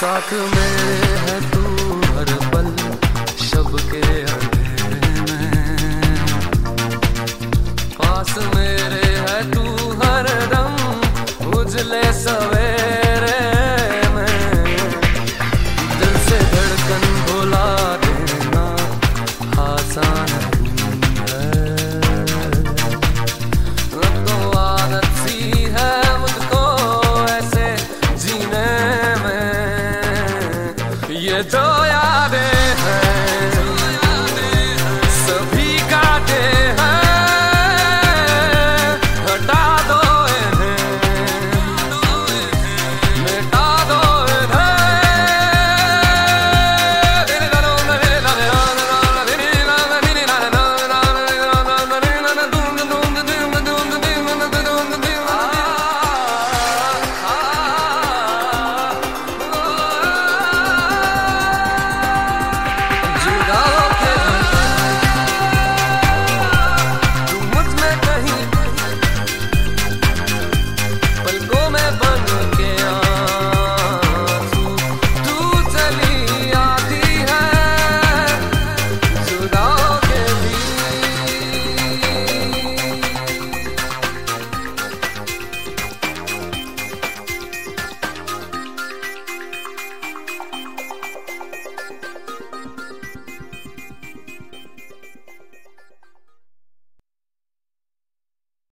साथ मेरे है nie dojadę.